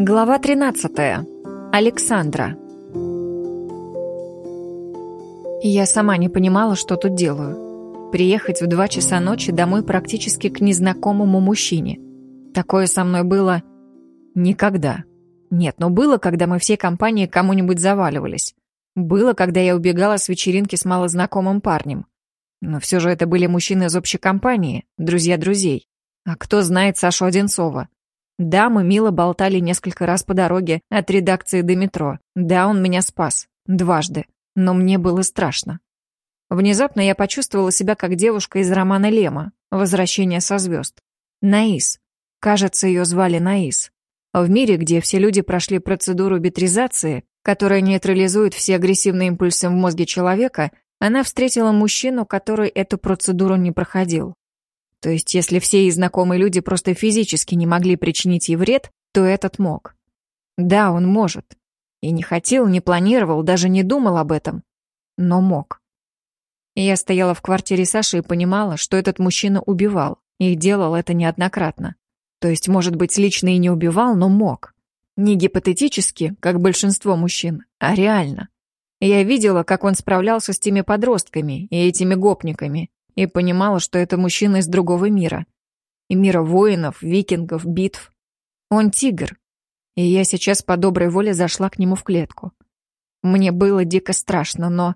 Глава 13. Александра. Я сама не понимала, что тут делаю. Приехать в два часа ночи домой практически к незнакомому мужчине. Такое со мной было никогда. Нет, но было, когда мы всей компанией кому-нибудь заваливались. Было, когда я убегала с вечеринки с малознакомым парнем. Но все же это были мужчины из общей компании, друзья друзей. А кто знает Сашу Одинцова? Да, мы мило болтали несколько раз по дороге от редакции до метро. Да, он меня спас. Дважды. Но мне было страшно. Внезапно я почувствовала себя как девушка из романа Лема «Возвращение со звезд». Наис. Кажется, ее звали Наис. В мире, где все люди прошли процедуру битризации, которая нейтрализует все агрессивные импульсы в мозге человека, она встретила мужчину, который эту процедуру не проходил. То есть, если все и знакомые люди просто физически не могли причинить ей вред, то этот мог. Да, он может. И не хотел, не планировал, даже не думал об этом. Но мог. Я стояла в квартире Саши и понимала, что этот мужчина убивал, и делал это неоднократно. То есть, может быть, лично и не убивал, но мог. Не гипотетически, как большинство мужчин, а реально. Я видела, как он справлялся с теми подростками и этими гопниками, и понимала, что это мужчина из другого мира. И мира воинов, викингов, битв. Он тигр. И я сейчас по доброй воле зашла к нему в клетку. Мне было дико страшно, но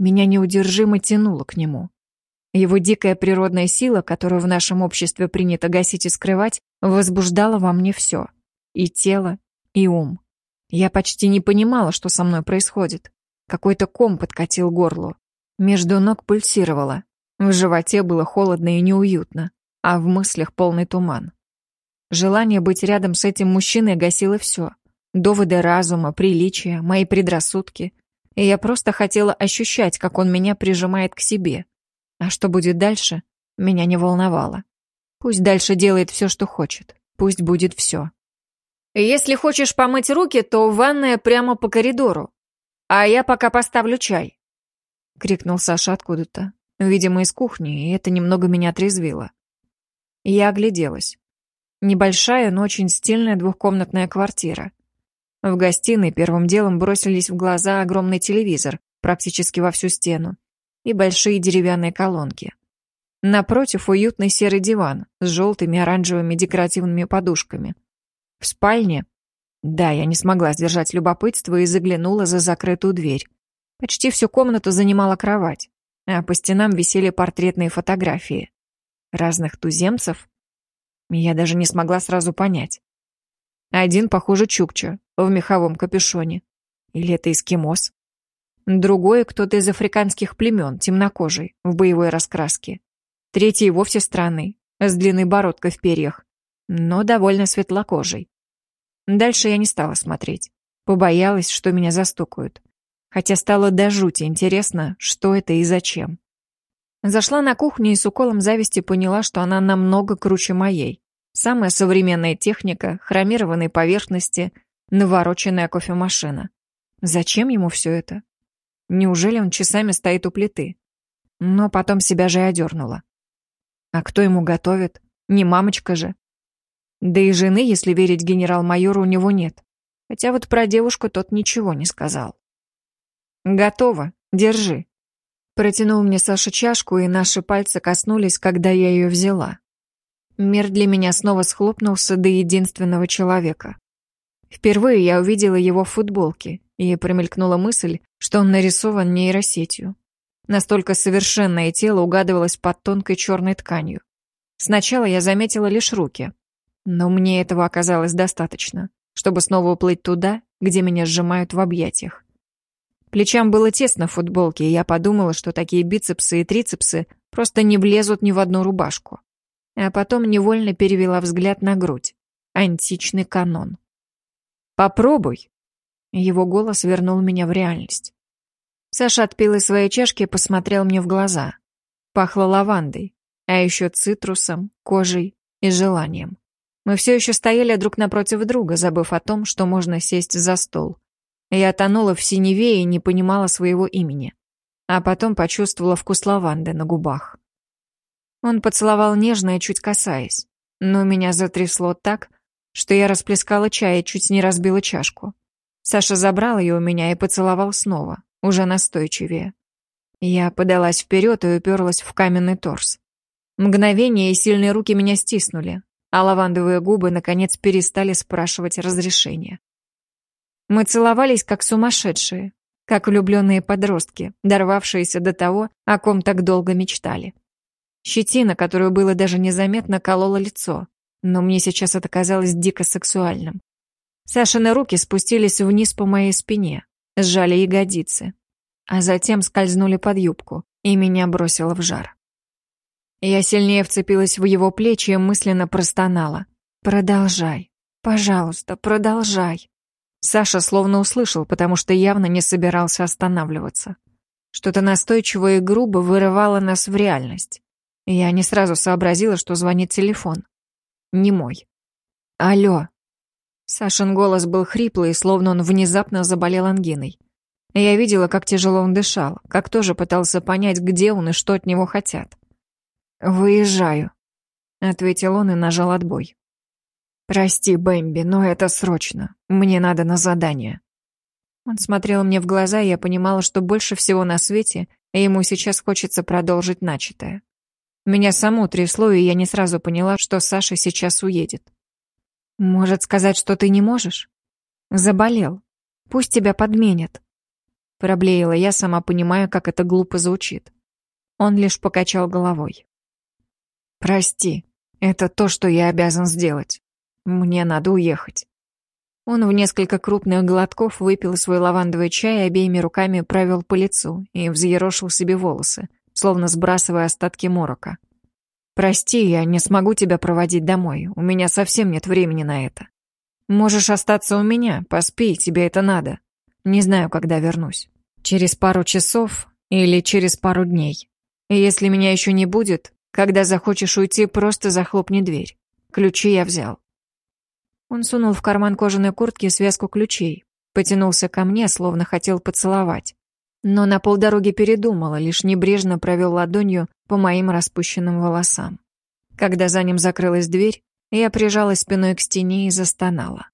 меня неудержимо тянуло к нему. Его дикая природная сила, которую в нашем обществе принято гасить и скрывать, возбуждала во мне все. И тело, и ум. Я почти не понимала, что со мной происходит. Какой-то ком подкатил горло. Между ног пульсировало. В животе было холодно и неуютно, а в мыслях полный туман. Желание быть рядом с этим мужчиной гасило все. Доводы разума, приличия, мои предрассудки. И я просто хотела ощущать, как он меня прижимает к себе. А что будет дальше, меня не волновало. Пусть дальше делает все, что хочет. Пусть будет все. Если хочешь помыть руки, то ванная прямо по коридору. «А я пока поставлю чай», — крикнул Саша откуда-то, видимо, из кухни, и это немного меня отрезвило. Я огляделась. Небольшая, но очень стильная двухкомнатная квартира. В гостиной первым делом бросились в глаза огромный телевизор, практически во всю стену, и большие деревянные колонки. Напротив уютный серый диван с желтыми оранжевыми декоративными подушками. В спальне да, я не смогла сдержать любопытство и заглянула за закрытую дверь. Почти всю комнату занимала кровать, а по стенам висели портретные фотографии. Разных туземцев. Я даже не смогла сразу понять. Один, похоже, чукча, в меховом капюшоне. Или это эскимос. Другой — кто-то из африканских племен, темнокожий, в боевой раскраске. Третий вовсе странный, с длинной бородкой в перьях, но довольно светлокожий. Дальше я не стала смотреть. Побоялась, что меня застукают. Хотя стало до жути интересно, что это и зачем. Зашла на кухню и с уколом зависти поняла, что она намного круче моей. Самая современная техника, хромированные поверхности, навороченная кофемашина. Зачем ему все это? Неужели он часами стоит у плиты? Но потом себя же и одернула. А кто ему готовит? Не мамочка же. Да и жены, если верить генерал-майору, у него нет. Хотя вот про девушку тот ничего не сказал. «Готово. Держи». Протянул мне Саша чашку, и наши пальцы коснулись, когда я ее взяла. Мир для меня снова схлопнулся до единственного человека. Впервые я увидела его в футболке, и промелькнула мысль, что он нарисован нейросетью. Настолько совершенное тело угадывалось под тонкой черной тканью. Сначала я заметила лишь руки, но мне этого оказалось достаточно, чтобы снова уплыть туда, где меня сжимают в объятиях. Плечам было тесно в футболке, и я подумала, что такие бицепсы и трицепсы просто не влезут ни в одну рубашку. А потом невольно перевела взгляд на грудь. Античный канон. «Попробуй!» Его голос вернул меня в реальность. Саша отпил из своей чашки и посмотрел мне в глаза. Пахло лавандой, а еще цитрусом, кожей и желанием. Мы все еще стояли друг напротив друга, забыв о том, что можно сесть за стол. Я тонула в синеве и не понимала своего имени. А потом почувствовала вкус лаванды на губах. Он поцеловал нежно и чуть касаясь. Но меня затрясло так, что я расплескала чай и чуть не разбила чашку. Саша забрал ее у меня и поцеловал снова, уже настойчивее. Я подалась вперед и уперлась в каменный торс. Мгновение и сильные руки меня стиснули, а лавандовые губы, наконец, перестали спрашивать разрешения. Мы целовались, как сумасшедшие, как влюбленные подростки, дорвавшиеся до того, о ком так долго мечтали. Щетина, которую было даже незаметно, колола лицо, но мне сейчас это казалось дико сексуальным. Сашины руки спустились вниз по моей спине, сжали ягодицы, а затем скользнули под юбку, и меня бросило в жар. Я сильнее вцепилась в его плечи и мысленно простонала. «Продолжай. Пожалуйста, продолжай». Саша словно услышал, потому что явно не собирался останавливаться. Что-то настойчивое и грубо вырывало нас в реальность. Я не сразу сообразила, что звонит телефон. Не мой. «Алло». Сашин голос был хриплый, словно он внезапно заболел ангиной. Я видела, как тяжело он дышал, как тоже пытался понять, где он и что от него хотят. «Выезжаю», — ответил он и нажал отбой. «Прости, Бэмби, но это срочно. Мне надо на задание». Он смотрел мне в глаза, и я понимала, что больше всего на свете ему сейчас хочется продолжить начатое. Меня саму трясло, и я не сразу поняла, что Саша сейчас уедет. «Может сказать, что ты не можешь?» «Заболел. Пусть тебя подменят». Проблеяла я, сама понимая, как это глупо звучит. Он лишь покачал головой. «Прости, это то, что я обязан сделать. Мне надо уехать». Он в несколько крупных глотков выпил свой лавандовый чай и обеими руками провел по лицу и взъерошил себе волосы, словно сбрасывая остатки морока. «Прости, я не смогу тебя проводить домой. У меня совсем нет времени на это. Можешь остаться у меня, поспи, тебе это надо. Не знаю, когда вернусь. Через пару часов или через пару дней. И если меня еще не будет, когда захочешь уйти, просто захлопни дверь. Ключи я взял. Он сунул в карман кожаной куртки связку ключей, потянулся ко мне, словно хотел поцеловать. Но на полдороги передумала, лишь небрежно провел ладонью по моим распущенным волосам. Когда за ним закрылась дверь, я прижалась спиной к стене и застонала.